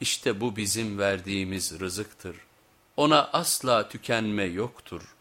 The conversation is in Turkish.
İşte bu bizim verdiğimiz rızıktır. Ona asla tükenme yoktur.''